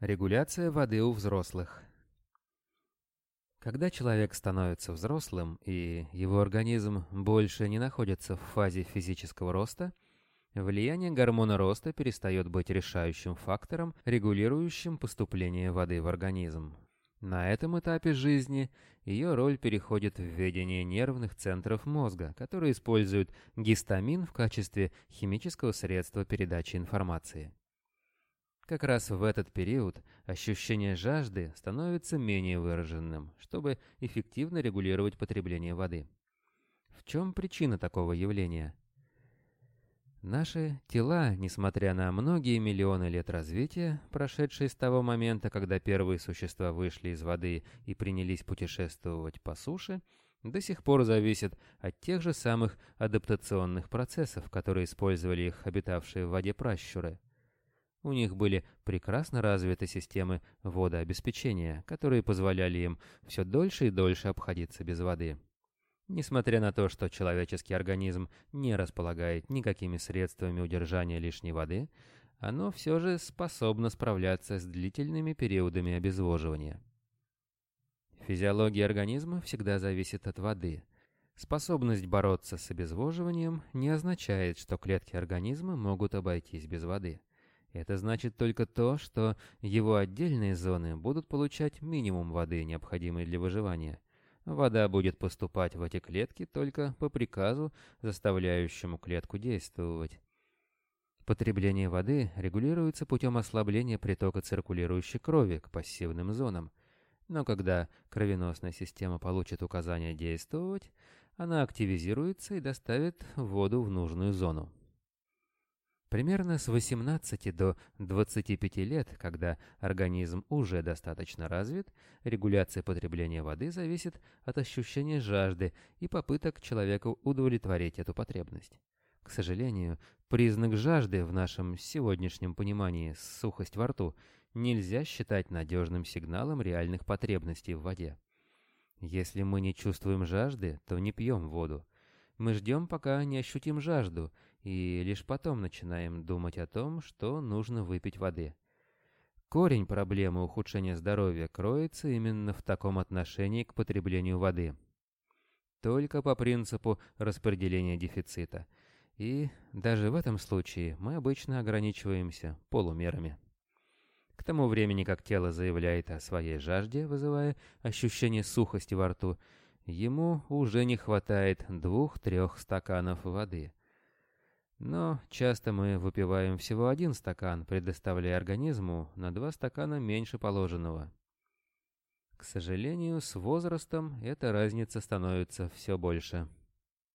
Регуляция воды у взрослых. Когда человек становится взрослым и его организм больше не находится в фазе физического роста, влияние гормона роста перестает быть решающим фактором, регулирующим поступление воды в организм. На этом этапе жизни ее роль переходит в ведение нервных центров мозга, которые используют гистамин в качестве химического средства передачи информации. Как раз в этот период ощущение жажды становится менее выраженным, чтобы эффективно регулировать потребление воды. В чем причина такого явления? Наши тела, несмотря на многие миллионы лет развития, прошедшие с того момента, когда первые существа вышли из воды и принялись путешествовать по суше, до сих пор зависят от тех же самых адаптационных процессов, которые использовали их обитавшие в воде пращуры – у них были прекрасно развиты системы водообеспечения, которые позволяли им все дольше и дольше обходиться без воды. Несмотря на то, что человеческий организм не располагает никакими средствами удержания лишней воды, оно все же способно справляться с длительными периодами обезвоживания. Физиология организма всегда зависит от воды. Способность бороться с обезвоживанием не означает, что клетки организма могут обойтись без воды. Это значит только то, что его отдельные зоны будут получать минимум воды, необходимой для выживания. Вода будет поступать в эти клетки только по приказу, заставляющему клетку действовать. Потребление воды регулируется путем ослабления притока циркулирующей крови к пассивным зонам. Но когда кровеносная система получит указание действовать, она активизируется и доставит воду в нужную зону. Примерно с 18 до 25 лет, когда организм уже достаточно развит, регуляция потребления воды зависит от ощущения жажды и попыток человека удовлетворить эту потребность. К сожалению, признак жажды в нашем сегодняшнем понимании сухость во рту нельзя считать надежным сигналом реальных потребностей в воде. Если мы не чувствуем жажды, то не пьем воду. Мы ждем, пока не ощутим жажду, и лишь потом начинаем думать о том, что нужно выпить воды. Корень проблемы ухудшения здоровья кроется именно в таком отношении к потреблению воды. Только по принципу распределения дефицита. И даже в этом случае мы обычно ограничиваемся полумерами. К тому времени, как тело заявляет о своей жажде, вызывая ощущение сухости во рту, ему уже не хватает двух-трех стаканов воды. Но часто мы выпиваем всего один стакан, предоставляя организму на два стакана меньше положенного. К сожалению, с возрастом эта разница становится все больше.